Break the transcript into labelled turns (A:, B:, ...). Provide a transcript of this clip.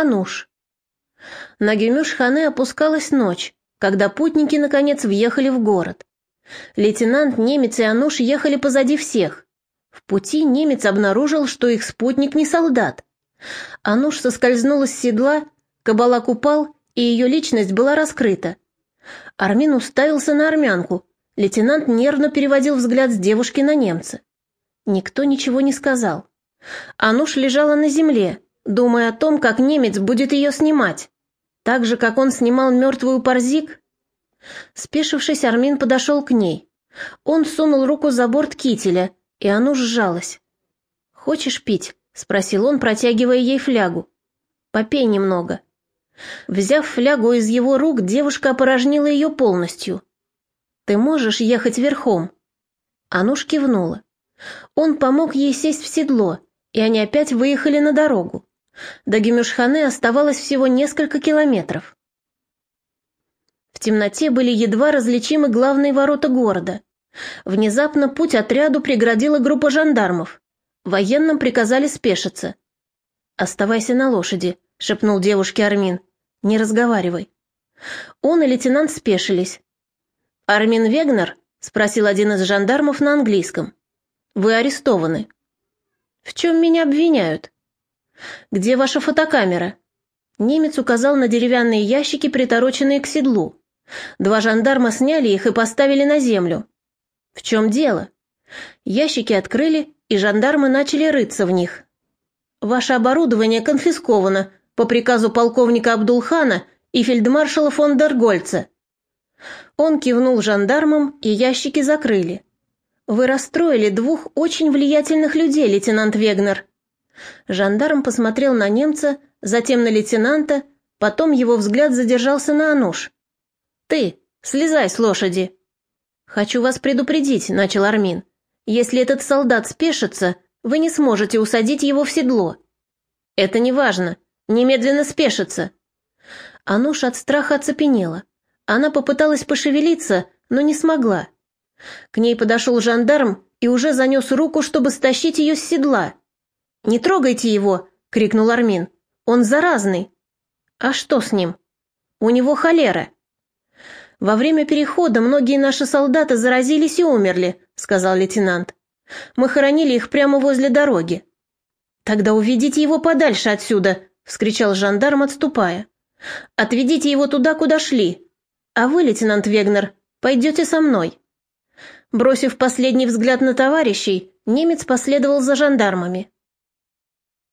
A: Ануш. На Гюмюш-Хане опускалась ночь, когда путники, наконец, въехали в город. Лейтенант, немец и Ануш ехали позади всех. В пути немец обнаружил, что их спутник не солдат. Ануш соскользнула с седла, кабалак упал, и ее личность была раскрыта. Армин уставился на армянку. Лейтенант нервно переводил взгляд с девушки на немца. Никто ничего не сказал. Ануш лежала на земле, думая о том, как немец будет ее снимать. Так же, как он снимал мертвую парзик. Спешившись, Армин подошел к ней. Он сунул руку за борт кителя, и Ануш сжалась. «Хочешь пить?» — спросил он, протягивая ей флягу. «Попей немного». Взяв флягу из его рук, девушка опорожнила ее полностью. «Ты можешь ехать верхом?» Ануш кивнула. Он помог ей сесть в седло, и они опять выехали на дорогу. До Гемюшханы оставалось всего несколько километров. В темноте были едва различимы главные ворота города. Внезапно путь отряду преградила группа жандармов. Военным приказали спешиться. «Оставайся на лошади», — шепнул девушке Армин. Не разговаривай. Он и лейтенант спешились. Армин Вегнер спросил один из жандармов на английском. Вы арестованы. В чем меня обвиняют? Где ваша фотокамера? Немец указал на деревянные ящики, притороченные к седлу. Два жандарма сняли их и поставили на землю. В чем дело? Ящики открыли, и жандармы начали рыться в них. Ваше оборудование конфисковано, по приказу полковника Абдулхана и фельдмаршала фон дер Гольца. Он кивнул жандармам, и ящики закрыли. «Вы расстроили двух очень влиятельных людей, лейтенант Вегнер». Жандарм посмотрел на немца, затем на лейтенанта, потом его взгляд задержался на Ануш. «Ты, слезай с лошади!» «Хочу вас предупредить», — начал Армин. «Если этот солдат спешится, вы не сможете усадить его в седло». «Это не важно. Немедленно спешиться!» Ануш от страха оцепенела. Она попыталась пошевелиться, но не смогла. К ней подошел жандарм и уже занес руку, чтобы стащить ее с седла. «Не трогайте его!» — крикнул Армин. «Он заразный!» «А что с ним?» «У него холера!» «Во время перехода многие наши солдаты заразились и умерли», — сказал лейтенант. «Мы хоронили их прямо возле дороги». «Тогда уведите его подальше отсюда», вскричал жандарм, отступая. «Отведите его туда, куда шли. А вы, лейтенант Вегнер, пойдете со мной». Бросив последний взгляд на товарищей, немец последовал за жандармами.